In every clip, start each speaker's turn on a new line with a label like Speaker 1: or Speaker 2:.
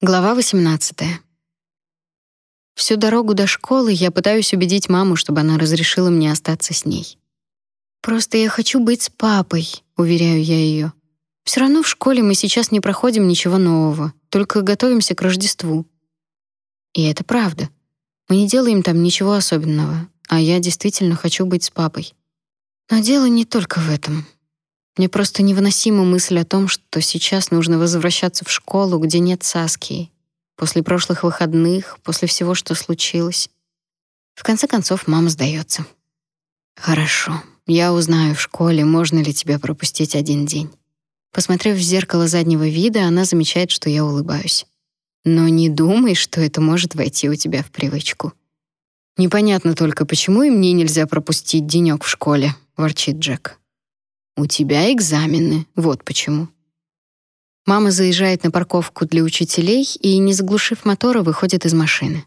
Speaker 1: Глава 18. Всю дорогу до школы я пытаюсь убедить маму, чтобы она разрешила мне остаться с ней. Просто я хочу быть с папой, уверяю я ее. Все равно в школе мы сейчас не проходим ничего нового, только готовимся к Рождеству. И это правда. Мы не делаем там ничего особенного, а я действительно хочу быть с папой. Но дело не только в этом. Мне просто невыносима мысль о том, что сейчас нужно возвращаться в школу, где нет Саски. После прошлых выходных, после всего, что случилось. В конце концов, мама сдается. Хорошо. Я узнаю в школе, можно ли тебя пропустить один день. Посмотрев в зеркало заднего вида, она замечает, что я улыбаюсь. Но не думай, что это может войти у тебя в привычку. Непонятно только, почему и мне нельзя пропустить денёк в школе, ворчит Джек. У тебя экзамены, вот почему. Мама заезжает на парковку для учителей и, не заглушив мотора, выходит из машины.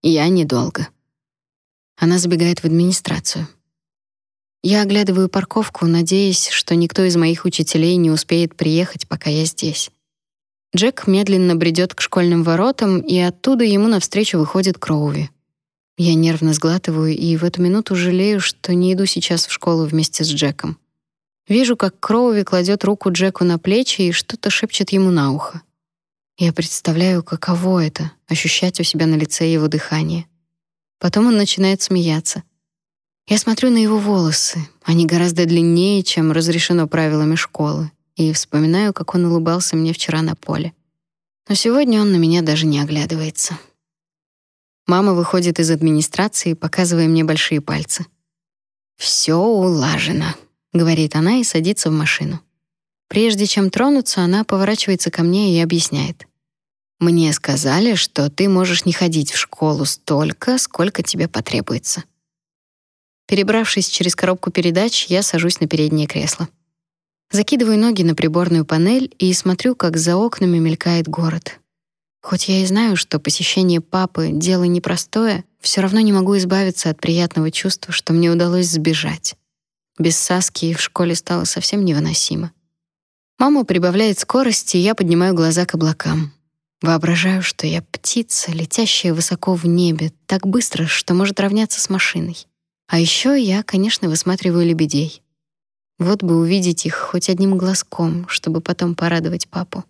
Speaker 1: Я недолго. Она забегает в администрацию. Я оглядываю парковку, надеясь, что никто из моих учителей не успеет приехать, пока я здесь. Джек медленно бредет к школьным воротам, и оттуда ему навстречу выходит Кроуви. Я нервно сглатываю и в эту минуту жалею, что не иду сейчас в школу вместе с Джеком. Вижу, как Кроуви кладет руку Джеку на плечи и что-то шепчет ему на ухо. Я представляю, каково это — ощущать у себя на лице его дыхание. Потом он начинает смеяться. Я смотрю на его волосы. Они гораздо длиннее, чем разрешено правилами школы, и вспоминаю, как он улыбался мне вчера на поле. Но сегодня он на меня даже не оглядывается. Мама выходит из администрации, показывая мне большие пальцы. Все улажено говорит она и садится в машину. Прежде чем тронуться, она поворачивается ко мне и объясняет. Мне сказали, что ты можешь не ходить в школу столько, сколько тебе потребуется. Перебравшись через коробку передач, я сажусь на переднее кресло. Закидываю ноги на приборную панель и смотрю, как за окнами мелькает город. Хоть я и знаю, что посещение папы — дело непростое, все равно не могу избавиться от приятного чувства, что мне удалось сбежать. Без Саски в школе стало совсем невыносимо. Мама прибавляет скорости, и я поднимаю глаза к облакам. Воображаю, что я птица, летящая высоко в небе, так быстро, что может равняться с машиной. А еще я, конечно, высматриваю лебедей. Вот бы увидеть их хоть одним глазком, чтобы потом порадовать папу.